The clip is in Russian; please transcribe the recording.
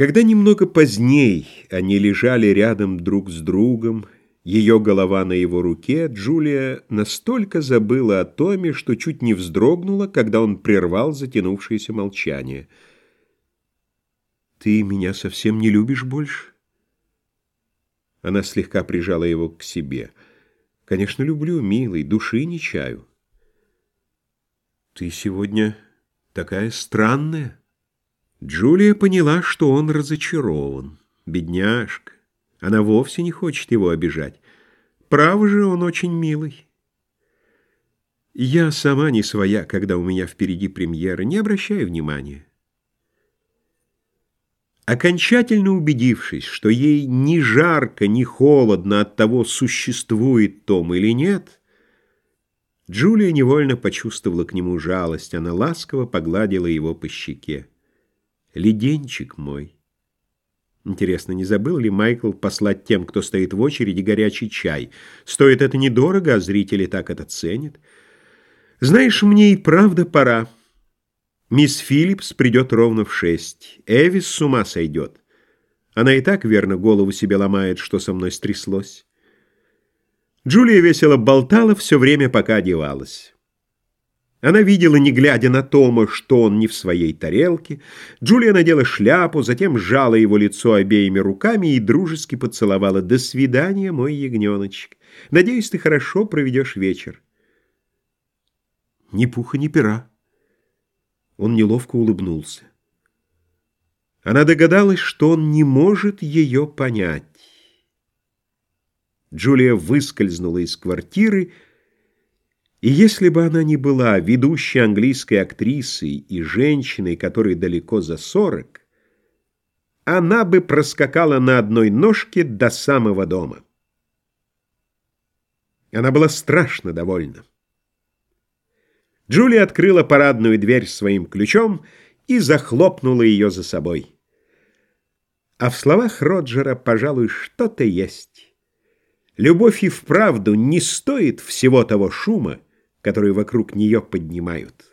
Когда немного поздней они лежали рядом друг с другом, ее голова на его руке, Джулия настолько забыла о Томе, что чуть не вздрогнула, когда он прервал затянувшееся молчание. «Ты меня совсем не любишь больше?» Она слегка прижала его к себе. «Конечно, люблю, милый, души не чаю». «Ты сегодня такая странная». Джулия поняла, что он разочарован. Бедняжка. Она вовсе не хочет его обижать. Право же, он очень милый. Я сама не своя, когда у меня впереди премьера. Не обращаю внимания. Окончательно убедившись, что ей ни жарко, ни холодно от того, существует Том или нет, Джулия невольно почувствовала к нему жалость. Она ласково погладила его по щеке. Леденчик мой. Интересно, не забыл ли Майкл послать тем, кто стоит в очереди, горячий чай? Стоит это недорого, а зрители так это ценят. Знаешь, мне и правда пора. Мисс Филлипс придет ровно в шесть. Эвис с ума сойдет. Она и так, верно, голову себе ломает, что со мной стряслось. Джулия весело болтала все время, пока одевалась. Она видела, не глядя на Тома, что он не в своей тарелке. Джулия надела шляпу, затем сжала его лицо обеими руками и дружески поцеловала. «До свидания, мой ягненочек. Надеюсь, ты хорошо проведешь вечер». «Ни пуха, ни пера». Он неловко улыбнулся. Она догадалась, что он не может ее понять. Джулия выскользнула из квартиры, и если бы она не была ведущей английской актрисой и женщиной, которой далеко за сорок, она бы проскакала на одной ножке до самого дома. Она была страшно довольна. Джулия открыла парадную дверь своим ключом и захлопнула ее за собой. А в словах Роджера, пожалуй, что-то есть. Любовь и вправду не стоит всего того шума, которые вокруг нее поднимают.